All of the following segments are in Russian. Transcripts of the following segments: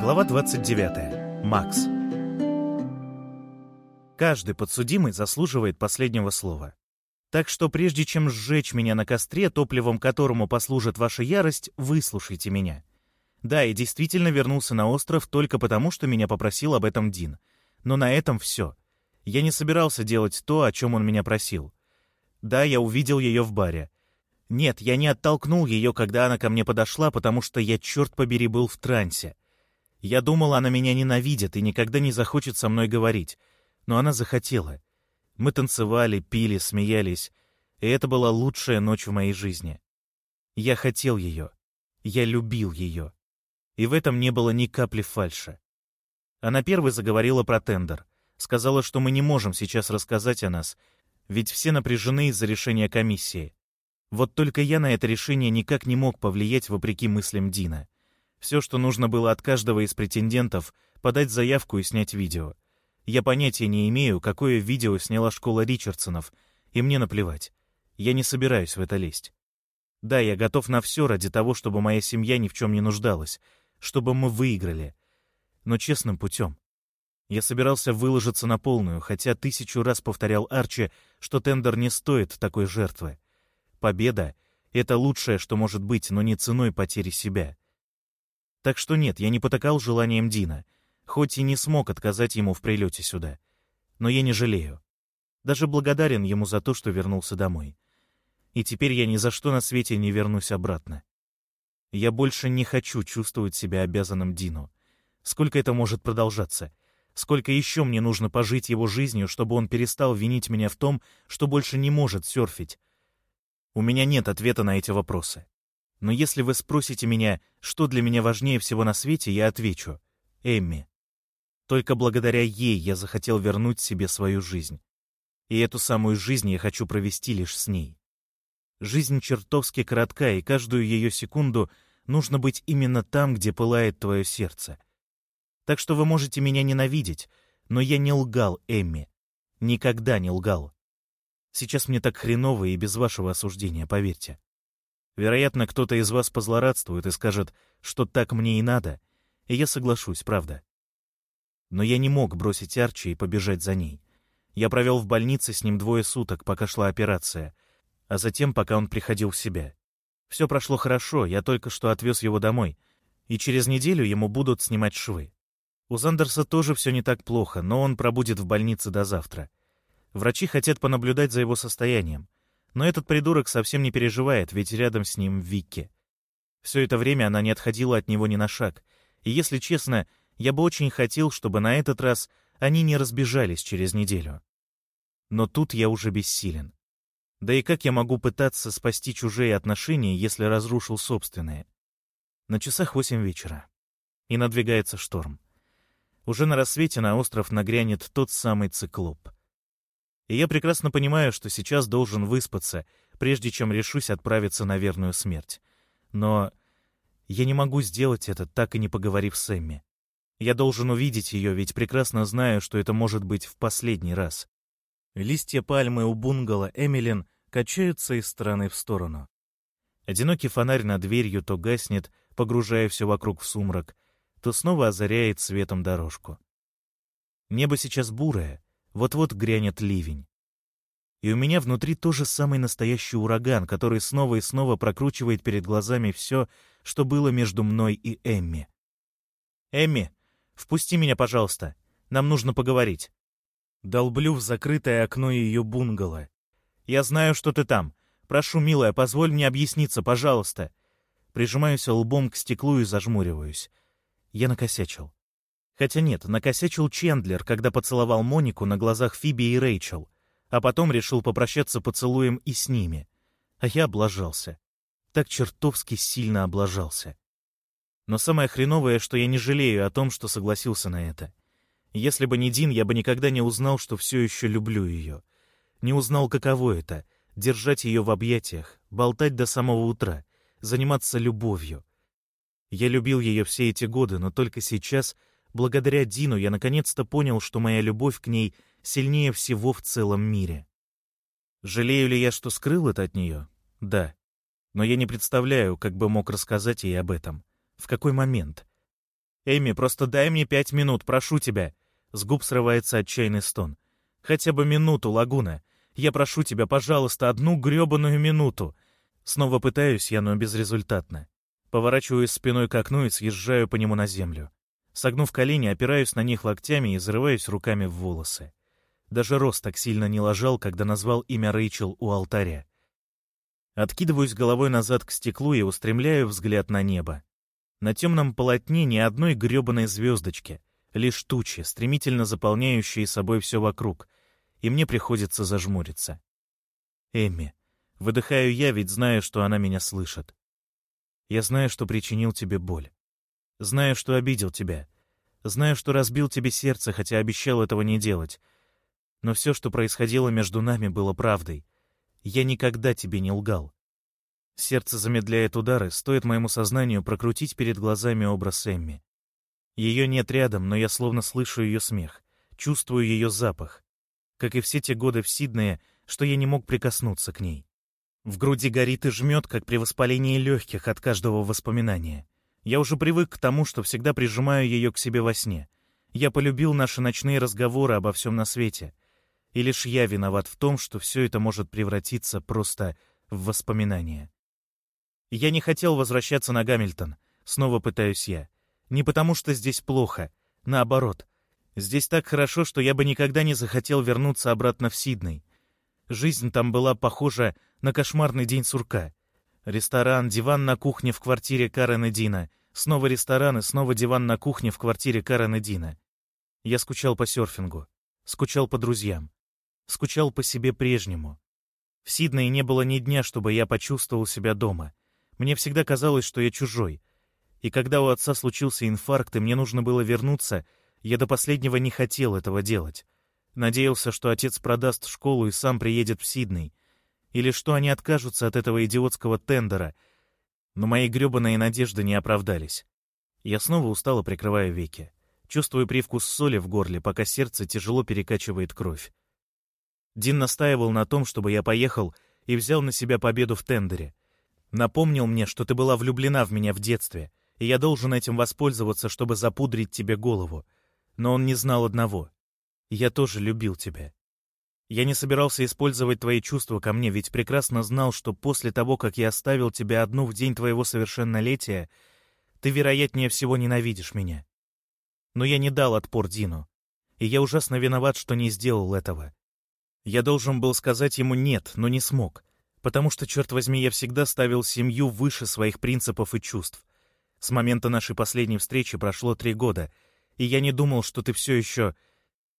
Глава 29. Макс. Каждый подсудимый заслуживает последнего слова. Так что прежде чем сжечь меня на костре, топливом которому послужит ваша ярость, выслушайте меня. Да, я действительно вернулся на остров только потому, что меня попросил об этом Дин. Но на этом все. Я не собирался делать то, о чем он меня просил. Да, я увидел ее в баре. Нет, я не оттолкнул ее, когда она ко мне подошла, потому что я, черт побери, был в трансе. Я думал, она меня ненавидит и никогда не захочет со мной говорить. Но она захотела. Мы танцевали, пили, смеялись. И это была лучшая ночь в моей жизни. Я хотел ее. Я любил ее. И в этом не было ни капли фальши. Она первой заговорила про тендер. Сказала, что мы не можем сейчас рассказать о нас, ведь все напряжены из-за решения комиссии. Вот только я на это решение никак не мог повлиять вопреки мыслям Дина. Все, что нужно было от каждого из претендентов, подать заявку и снять видео. Я понятия не имею, какое видео сняла школа Ричардсонов, и мне наплевать. Я не собираюсь в это лезть. Да, я готов на все ради того, чтобы моя семья ни в чем не нуждалась, чтобы мы выиграли. Но честным путем. Я собирался выложиться на полную, хотя тысячу раз повторял Арчи, что тендер не стоит такой жертвы. Победа — это лучшее, что может быть, но не ценой потери себя. Так что нет, я не потакал желанием Дина, хоть и не смог отказать ему в прилете сюда. Но я не жалею. Даже благодарен ему за то, что вернулся домой. И теперь я ни за что на свете не вернусь обратно. Я больше не хочу чувствовать себя обязанным Дину. Сколько это может продолжаться? Сколько еще мне нужно пожить его жизнью, чтобы он перестал винить меня в том, что больше не может серфить? У меня нет ответа на эти вопросы. Но если вы спросите меня, что для меня важнее всего на свете, я отвечу — Эмми. Только благодаря ей я захотел вернуть себе свою жизнь. И эту самую жизнь я хочу провести лишь с ней. Жизнь чертовски коротка, и каждую ее секунду нужно быть именно там, где пылает твое сердце. Так что вы можете меня ненавидеть, но я не лгал Эмми. Никогда не лгал. Сейчас мне так хреново и без вашего осуждения, поверьте. Вероятно, кто-то из вас позлорадствует и скажет, что так мне и надо, и я соглашусь, правда. Но я не мог бросить Арчи и побежать за ней. Я провел в больнице с ним двое суток, пока шла операция, а затем, пока он приходил в себя. Все прошло хорошо, я только что отвез его домой, и через неделю ему будут снимать швы. У Зандерса тоже все не так плохо, но он пробудет в больнице до завтра. Врачи хотят понаблюдать за его состоянием — но этот придурок совсем не переживает, ведь рядом с ним Вики. Все это время она не отходила от него ни на шаг. И если честно, я бы очень хотел, чтобы на этот раз они не разбежались через неделю. Но тут я уже бессилен. Да и как я могу пытаться спасти чужие отношения, если разрушил собственные? На часах восемь вечера. И надвигается шторм. Уже на рассвете на остров нагрянет тот самый циклоп — и я прекрасно понимаю, что сейчас должен выспаться, прежде чем решусь отправиться на верную смерть. Но я не могу сделать это, так и не поговорив с Эмми. Я должен увидеть ее, ведь прекрасно знаю, что это может быть в последний раз. Листья пальмы у бунгало Эмилин качаются из стороны в сторону. Одинокий фонарь над дверью то гаснет, погружая все вокруг в сумрак, то снова озаряет светом дорожку. Небо сейчас бурое, вот-вот грянет ливень. И у меня внутри тоже самый настоящий ураган, который снова и снова прокручивает перед глазами все, что было между мной и Эмми. «Эмми, впусти меня, пожалуйста. Нам нужно поговорить». Долблю в закрытое окно ее бунгало. «Я знаю, что ты там. Прошу, милая, позволь мне объясниться, пожалуйста». Прижимаюсь лбом к стеклу и зажмуриваюсь. Я накосячил. Хотя нет, накосячил Чендлер, когда поцеловал Монику на глазах Фиби и Рэйчел, а потом решил попрощаться поцелуем и с ними. А я облажался. Так чертовски сильно облажался. Но самое хреновое, что я не жалею о том, что согласился на это. Если бы не Дин, я бы никогда не узнал, что все еще люблю ее. Не узнал, каково это — держать ее в объятиях, болтать до самого утра, заниматься любовью. Я любил ее все эти годы, но только сейчас — Благодаря Дину я наконец-то понял, что моя любовь к ней сильнее всего в целом мире. Жалею ли я, что скрыл это от нее? Да. Но я не представляю, как бы мог рассказать ей об этом. В какой момент? Эми, просто дай мне пять минут, прошу тебя!» С губ срывается отчаянный стон. «Хотя бы минуту, Лагуна! Я прошу тебя, пожалуйста, одну грёбаную минуту!» Снова пытаюсь я, но безрезультатно. Поворачиваюсь спиной к окну и съезжаю по нему на землю. Согнув колени, опираюсь на них локтями и зарываюсь руками в волосы. Даже рост так сильно не ложал, когда назвал имя Рэйчел у алтаря. Откидываюсь головой назад к стеклу и устремляю взгляд на небо. На темном полотне ни одной гребаной звездочки, лишь тучи, стремительно заполняющие собой все вокруг, и мне приходится зажмуриться. Эмми. Выдыхаю я, ведь знаю, что она меня слышит. Я знаю, что причинил тебе боль. Знаю, что обидел тебя. Знаю, что разбил тебе сердце, хотя обещал этого не делать. Но все, что происходило между нами, было правдой. Я никогда тебе не лгал. Сердце замедляет удары, стоит моему сознанию прокрутить перед глазами образ Эмми. Ее нет рядом, но я словно слышу ее смех, чувствую ее запах. Как и все те годы в Сиднее, что я не мог прикоснуться к ней. В груди горит и жмет, как при воспалении легких от каждого воспоминания. Я уже привык к тому, что всегда прижимаю ее к себе во сне. Я полюбил наши ночные разговоры обо всем на свете. И лишь я виноват в том, что все это может превратиться просто в воспоминания. Я не хотел возвращаться на Гамильтон. Снова пытаюсь я. Не потому, что здесь плохо. Наоборот. Здесь так хорошо, что я бы никогда не захотел вернуться обратно в Сидней. Жизнь там была похожа на кошмарный день сурка. Ресторан, диван на кухне в квартире Карен и Дина. Снова ресторан и снова диван на кухне в квартире Карен и Дина. Я скучал по серфингу. Скучал по друзьям скучал по себе прежнему. В Сиднее не было ни дня, чтобы я почувствовал себя дома. Мне всегда казалось, что я чужой. И когда у отца случился инфаркт, и мне нужно было вернуться, я до последнего не хотел этого делать. Надеялся, что отец продаст школу и сам приедет в Сидней. Или что они откажутся от этого идиотского тендера. Но мои гребаные надежды не оправдались. Я снова устало прикрываю веки. Чувствую привкус соли в горле, пока сердце тяжело перекачивает кровь. Дин настаивал на том, чтобы я поехал и взял на себя победу в тендере. Напомнил мне, что ты была влюблена в меня в детстве, и я должен этим воспользоваться, чтобы запудрить тебе голову. Но он не знал одного. Я тоже любил тебя. Я не собирался использовать твои чувства ко мне, ведь прекрасно знал, что после того, как я оставил тебя одну в день твоего совершеннолетия, ты, вероятнее всего, ненавидишь меня. Но я не дал отпор Дину, и я ужасно виноват, что не сделал этого. Я должен был сказать ему «нет», но не смог, потому что, черт возьми, я всегда ставил семью выше своих принципов и чувств. С момента нашей последней встречи прошло три года, и я не думал, что ты все еще...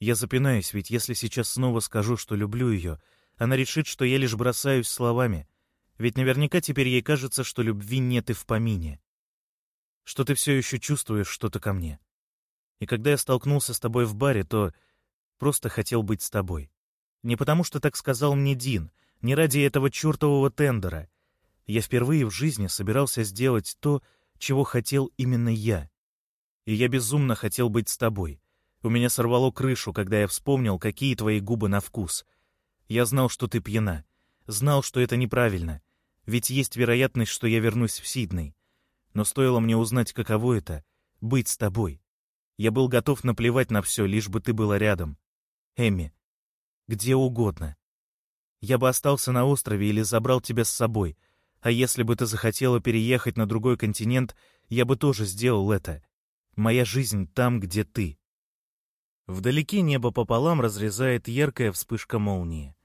Я запинаюсь, ведь если сейчас снова скажу, что люблю ее, она решит, что я лишь бросаюсь словами. Ведь наверняка теперь ей кажется, что любви нет и в помине. Что ты все еще чувствуешь что-то ко мне. И когда я столкнулся с тобой в баре, то просто хотел быть с тобой. Не потому, что так сказал мне Дин, не ради этого чертового тендера. Я впервые в жизни собирался сделать то, чего хотел именно я. И я безумно хотел быть с тобой. У меня сорвало крышу, когда я вспомнил, какие твои губы на вкус. Я знал, что ты пьяна. Знал, что это неправильно. Ведь есть вероятность, что я вернусь в Сидней. Но стоило мне узнать, каково это — быть с тобой. Я был готов наплевать на все, лишь бы ты была рядом. Эми, где угодно. Я бы остался на острове или забрал тебя с собой, а если бы ты захотела переехать на другой континент, я бы тоже сделал это. Моя жизнь там, где ты. Вдалеке небо пополам разрезает яркая вспышка молнии.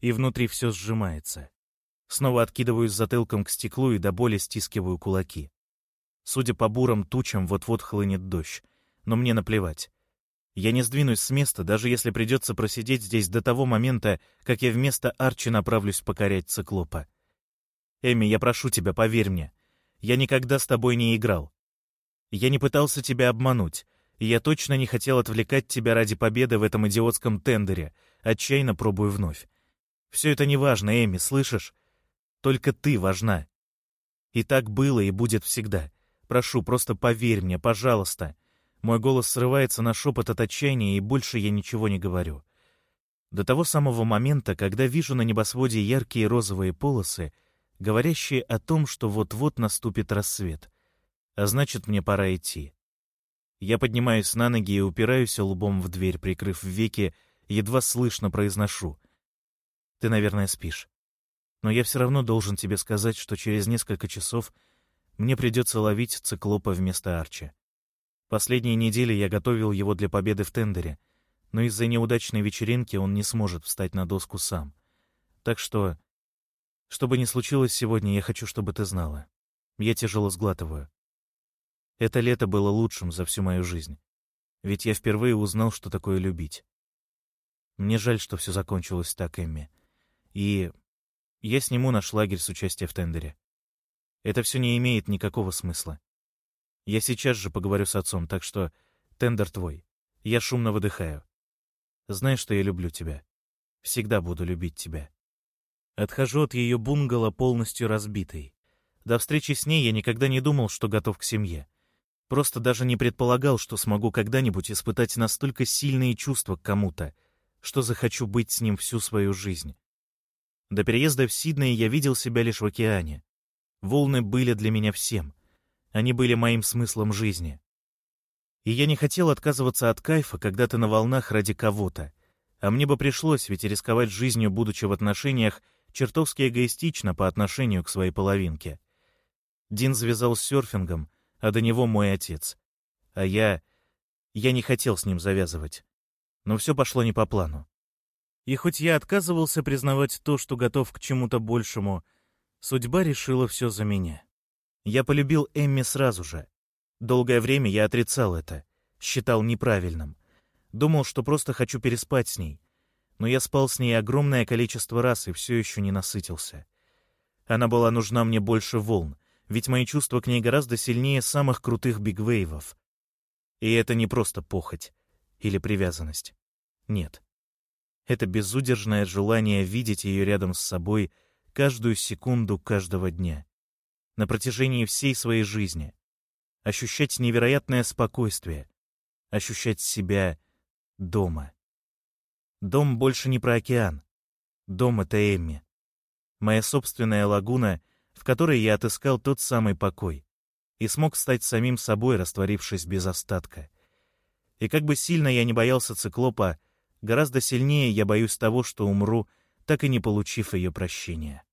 И внутри все сжимается. Снова откидываюсь затылком к стеклу и до боли стискиваю кулаки. Судя по бурым тучам, вот-вот хлынет дождь. Но мне наплевать. Я не сдвинусь с места, даже если придется просидеть здесь до того момента, как я вместо Арчи направлюсь покорять циклопа. Эми, я прошу тебя, поверь мне. Я никогда с тобой не играл. Я не пытался тебя обмануть, и я точно не хотел отвлекать тебя ради победы в этом идиотском тендере, отчаянно пробую вновь. Все это не важно, Эми, слышишь? Только ты важна. И так было и будет всегда. Прошу, просто поверь мне, пожалуйста. Мой голос срывается на шепот от отчаяния, и больше я ничего не говорю. До того самого момента, когда вижу на небосводе яркие розовые полосы, говорящие о том, что вот-вот наступит рассвет. А значит, мне пора идти. Я поднимаюсь на ноги и упираюсь лбом в дверь, прикрыв веки, едва слышно произношу. Ты, наверное, спишь. Но я все равно должен тебе сказать, что через несколько часов мне придется ловить циклопа вместо Арчи. Последние недели я готовил его для победы в тендере, но из-за неудачной вечеринки он не сможет встать на доску сам. Так что, что бы ни случилось сегодня, я хочу, чтобы ты знала. Я тяжело сглатываю. Это лето было лучшим за всю мою жизнь. Ведь я впервые узнал, что такое любить. Мне жаль, что все закончилось так, Эмми. И я сниму наш лагерь с участием в тендере. Это все не имеет никакого смысла. Я сейчас же поговорю с отцом, так что тендер твой. Я шумно выдыхаю. Знаешь, что я люблю тебя. Всегда буду любить тебя. Отхожу от ее бунгало полностью разбитой. До встречи с ней я никогда не думал, что готов к семье. Просто даже не предполагал, что смогу когда-нибудь испытать настолько сильные чувства к кому-то, что захочу быть с ним всю свою жизнь. До переезда в Сидней я видел себя лишь в океане. Волны были для меня всем. Они были моим смыслом жизни. И я не хотел отказываться от кайфа, когда ты на волнах ради кого-то. А мне бы пришлось, ведь рисковать жизнью, будучи в отношениях, чертовски эгоистично по отношению к своей половинке. Дин завязал с серфингом, а до него мой отец. А я... я не хотел с ним завязывать. Но все пошло не по плану. И хоть я отказывался признавать то, что готов к чему-то большему, судьба решила все за меня. Я полюбил Эмми сразу же. Долгое время я отрицал это, считал неправильным. Думал, что просто хочу переспать с ней. Но я спал с ней огромное количество раз и все еще не насытился. Она была нужна мне больше волн, ведь мои чувства к ней гораздо сильнее самых крутых бигвейвов. И это не просто похоть или привязанность. Нет. Это безудержное желание видеть ее рядом с собой каждую секунду каждого дня. На протяжении всей своей жизни. Ощущать невероятное спокойствие. Ощущать себя дома. Дом больше не про океан. Дом — это Эмми. Моя собственная лагуна — в которой я отыскал тот самый покой и смог стать самим собой, растворившись без остатка. И как бы сильно я не боялся циклопа, гораздо сильнее я боюсь того, что умру, так и не получив ее прощения.